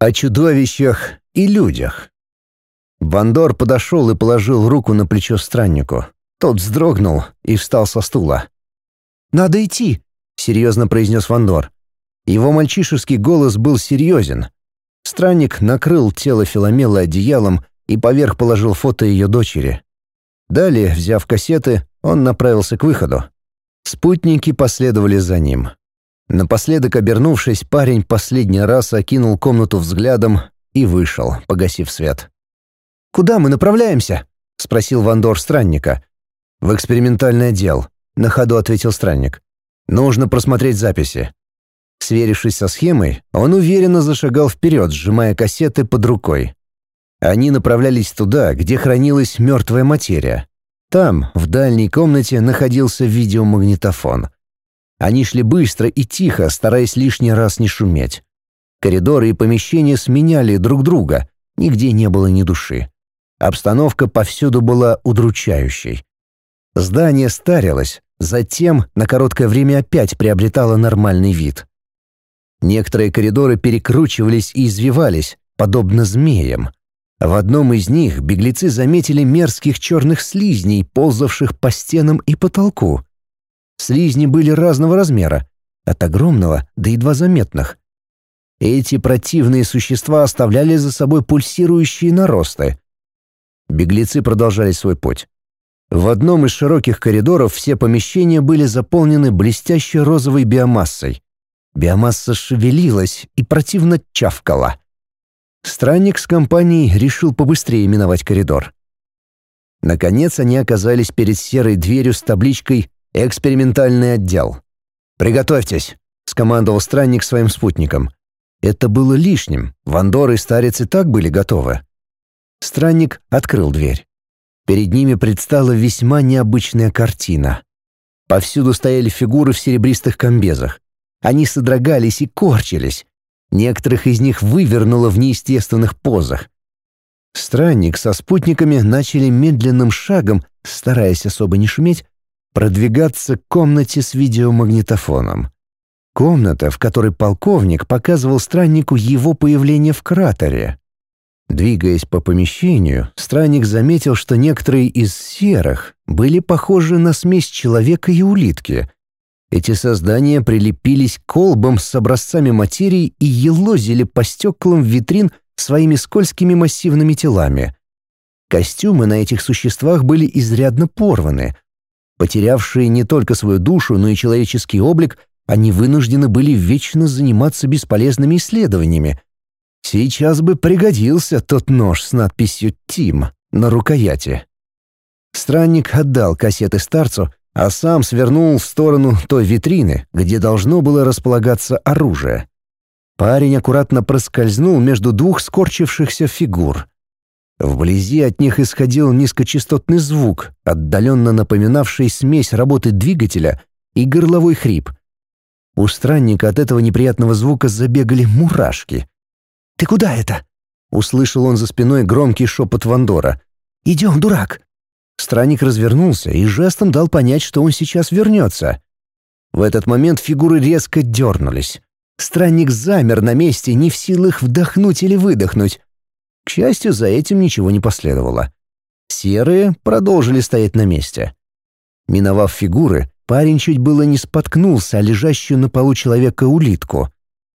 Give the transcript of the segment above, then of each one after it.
О чудовищах и людях. Вандор подошел и положил руку на плечо страннику. Тот вздрогнул и встал со стула. «Надо идти», — серьезно произнес Вандор. Его мальчишеский голос был серьезен. Странник накрыл тело Филомелы одеялом и поверх положил фото ее дочери. Далее, взяв кассеты, он направился к выходу. Спутники последовали за ним. Напоследок обернувшись, парень последний раз окинул комнату взглядом и вышел, погасив свет. «Куда мы направляемся?» — спросил Вандор странника. «В экспериментальный отдел», — на ходу ответил странник. «Нужно просмотреть записи». Сверившись со схемой, он уверенно зашагал вперед, сжимая кассеты под рукой. Они направлялись туда, где хранилась мертвая материя. Там, в дальней комнате, находился видеомагнитофон. Они шли быстро и тихо, стараясь лишний раз не шуметь. Коридоры и помещения сменяли друг друга, нигде не было ни души. Обстановка повсюду была удручающей. Здание старилось, затем на короткое время опять приобретало нормальный вид. Некоторые коридоры перекручивались и извивались, подобно змеям. В одном из них беглецы заметили мерзких черных слизней, ползавших по стенам и потолку. Слизни были разного размера, от огромного до едва заметных. Эти противные существа оставляли за собой пульсирующие наросты. Беглецы продолжали свой путь. В одном из широких коридоров все помещения были заполнены блестящей розовой биомассой. Биомасса шевелилась и противно чавкала. Странник с компанией решил побыстрее миновать коридор. Наконец они оказались перед серой дверью с табличкой «Экспериментальный отдел». «Приготовьтесь», — скомандовал странник своим спутникам. Это было лишним, Вандор и Старец и так были готовы. Странник открыл дверь. Перед ними предстала весьма необычная картина. Повсюду стояли фигуры в серебристых комбезах. Они содрогались и корчились. Некоторых из них вывернуло в неестественных позах. Странник со спутниками начали медленным шагом, стараясь особо не шуметь, продвигаться к комнате с видеомагнитофоном. Комната, в которой полковник показывал страннику его появление в кратере. Двигаясь по помещению, странник заметил, что некоторые из серых были похожи на смесь человека и улитки. Эти создания прилепились к колбам с образцами материи и елозили по стеклам витрин своими скользкими массивными телами. Костюмы на этих существах были изрядно порваны. Потерявшие не только свою душу, но и человеческий облик, они вынуждены были вечно заниматься бесполезными исследованиями. Сейчас бы пригодился тот нож с надписью «Тим» на рукояти. Странник отдал кассеты старцу, а сам свернул в сторону той витрины, где должно было располагаться оружие. Парень аккуратно проскользнул между двух скорчившихся фигур. Вблизи от них исходил низкочастотный звук, отдаленно напоминавший смесь работы двигателя и горловой хрип. У странника от этого неприятного звука забегали мурашки. «Ты куда это?» — услышал он за спиной громкий шепот Вандора. «Идем, дурак!» Странник развернулся и жестом дал понять, что он сейчас вернется. В этот момент фигуры резко дернулись. Странник замер на месте, не в силах вдохнуть или выдохнуть. К счастью, за этим ничего не последовало. Серые продолжили стоять на месте. Миновав фигуры, парень чуть было не споткнулся о лежащую на полу человека улитку,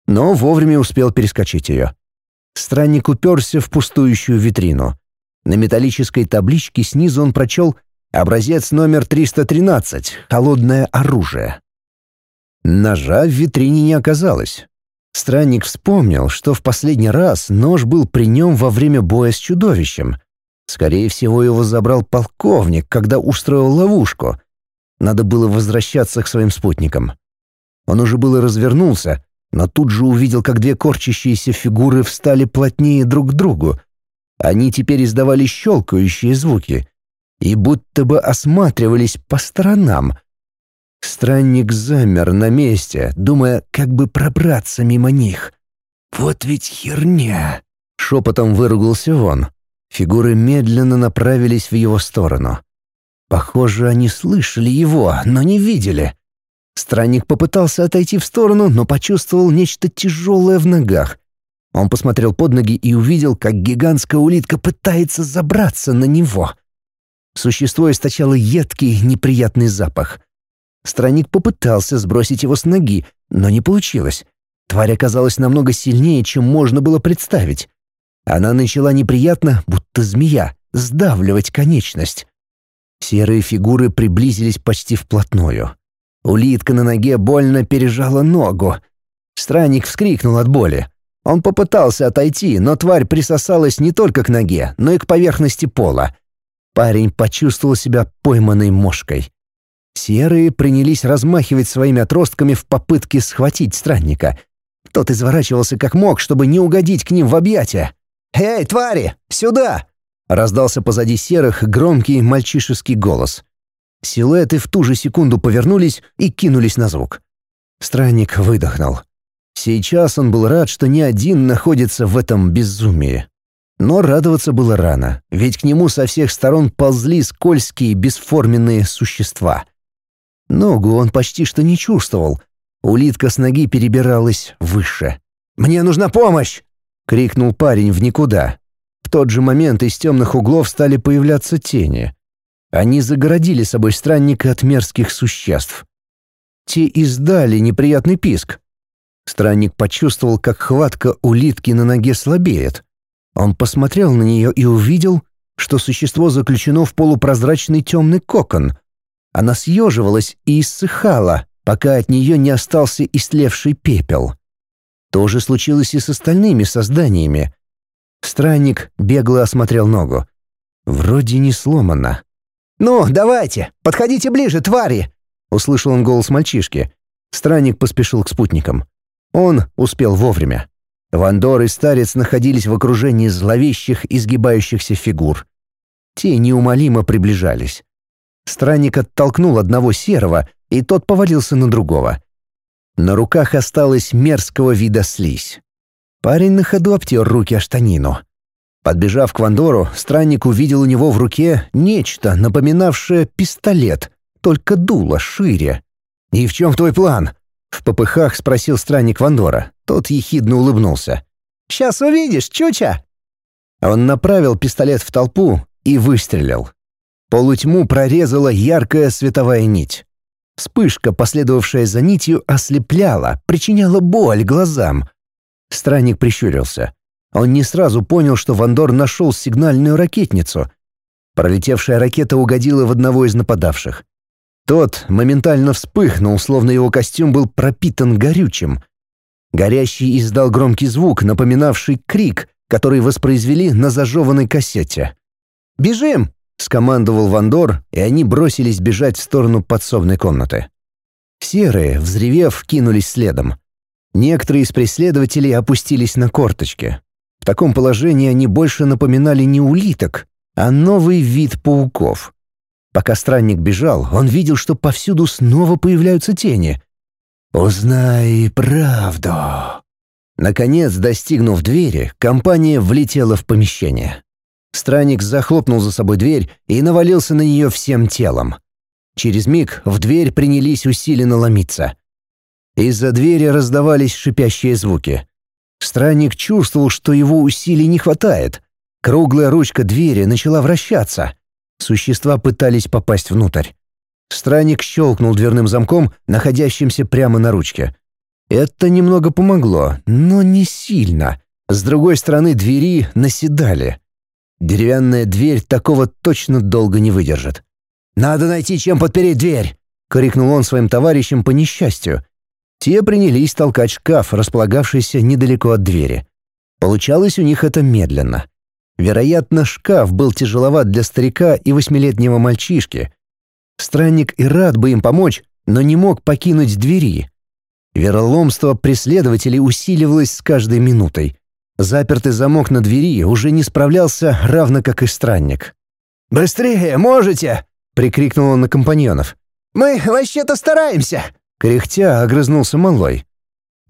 но вовремя успел перескочить ее. Странник уперся в пустующую витрину. На металлической табличке снизу он прочел «Образец номер 313. Холодное оружие». Ножа в витрине не оказалось. Странник вспомнил, что в последний раз нож был при нем во время боя с чудовищем. Скорее всего, его забрал полковник, когда устроил ловушку. Надо было возвращаться к своим спутникам. Он уже было развернулся, но тут же увидел, как две корчащиеся фигуры встали плотнее друг к другу, они теперь издавали щелкающие звуки и будто бы осматривались по сторонам. Странник замер на месте, думая, как бы пробраться мимо них. «Вот ведь херня!» — шепотом выругался он. Фигуры медленно направились в его сторону. Похоже, они слышали его, но не видели. Странник попытался отойти в сторону, но почувствовал нечто тяжелое в ногах. Он посмотрел под ноги и увидел, как гигантская улитка пытается забраться на него. Существо источало едкий, неприятный запах. Странник попытался сбросить его с ноги, но не получилось. Тварь оказалась намного сильнее, чем можно было представить. Она начала неприятно, будто змея, сдавливать конечность. Серые фигуры приблизились почти вплотную. Улитка на ноге больно пережала ногу. Странник вскрикнул от боли. Он попытался отойти, но тварь присосалась не только к ноге, но и к поверхности пола. Парень почувствовал себя пойманной мошкой. Серые принялись размахивать своими отростками в попытке схватить странника. Тот изворачивался как мог, чтобы не угодить к ним в объятия. «Эй, твари, сюда!» — раздался позади серых громкий мальчишеский голос. Силуэты в ту же секунду повернулись и кинулись на звук. Странник выдохнул. Сейчас он был рад, что не один находится в этом безумии. Но радоваться было рано, ведь к нему со всех сторон ползли скользкие бесформенные существа. Ногу он почти что не чувствовал. Улитка с ноги перебиралась выше. «Мне нужна помощь!» — крикнул парень в никуда. В тот же момент из темных углов стали появляться тени. Они загородили собой странника от мерзких существ. Те издали неприятный писк. Странник почувствовал, как хватка улитки на ноге слабеет. Он посмотрел на нее и увидел, что существо заключено в полупрозрачный темный кокон. Она съеживалась и иссыхала, пока от нее не остался истлевший пепел. То же случилось и с остальными созданиями. Странник бегло осмотрел ногу. Вроде не сломана. «Ну, давайте, подходите ближе, твари!» — услышал он голос мальчишки. Странник поспешил к спутникам. Он успел вовремя. Вандор и старец находились в окружении зловещих изгибающихся фигур. Те неумолимо приближались. Странник оттолкнул одного серого, и тот повалился на другого. На руках осталась мерзкого вида слизь. Парень на ходу обтер руки о штанину. Подбежав к Вандору, странник увидел у него в руке нечто, напоминавшее пистолет, только дуло шире. «И в чем твой план?» В попыхах спросил странник Вандора. Тот ехидно улыбнулся. «Сейчас увидишь, чуча!» Он направил пистолет в толпу и выстрелил. Полутьму прорезала яркая световая нить. Вспышка, последовавшая за нитью, ослепляла, причиняла боль глазам. Странник прищурился. Он не сразу понял, что Вандор нашел сигнальную ракетницу. Пролетевшая ракета угодила в одного из нападавших. Тот моментально вспыхнул, словно его костюм был пропитан горючим. Горящий издал громкий звук, напоминавший крик, который воспроизвели на зажеванной кассете. «Бежим!» — скомандовал Вандор, и они бросились бежать в сторону подсобной комнаты. Серые, взревев, кинулись следом. Некоторые из преследователей опустились на корточки. В таком положении они больше напоминали не улиток, а новый вид пауков. Пока странник бежал, он видел, что повсюду снова появляются тени. «Узнай правду!» Наконец, достигнув двери, компания влетела в помещение. Странник захлопнул за собой дверь и навалился на нее всем телом. Через миг в дверь принялись усиленно ломиться. Из-за двери раздавались шипящие звуки. Странник чувствовал, что его усилий не хватает. Круглая ручка двери начала вращаться. Существа пытались попасть внутрь. Странник щелкнул дверным замком, находящимся прямо на ручке. Это немного помогло, но не сильно. С другой стороны двери наседали. Деревянная дверь такого точно долго не выдержит. «Надо найти, чем подпереть дверь!» — крикнул он своим товарищам по несчастью. Те принялись толкать шкаф, располагавшийся недалеко от двери. Получалось у них это медленно. Вероятно, шкаф был тяжеловат для старика и восьмилетнего мальчишки. Странник и рад бы им помочь, но не мог покинуть двери. Вероломство преследователей усиливалось с каждой минутой. Запертый замок на двери уже не справлялся, равно как и странник. «Быстрее, можете!» — прикрикнул он на компаньонов. «Мы вообще-то стараемся!» — кряхтя огрызнулся малой.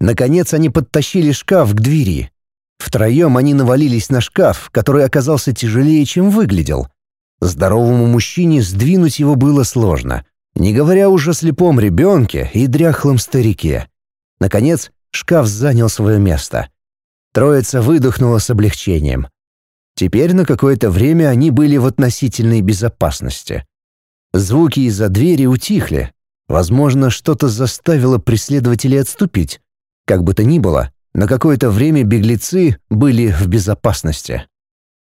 Наконец они подтащили шкаф к двери. Втроем они навалились на шкаф, который оказался тяжелее, чем выглядел. Здоровому мужчине сдвинуть его было сложно, не говоря уже о слепом ребенке и дряхлом старике. Наконец, шкаф занял свое место. Троица выдохнула с облегчением. Теперь на какое-то время они были в относительной безопасности. Звуки из-за двери утихли. Возможно, что-то заставило преследователей отступить. Как бы то ни было, на какое-то время беглецы были в безопасности.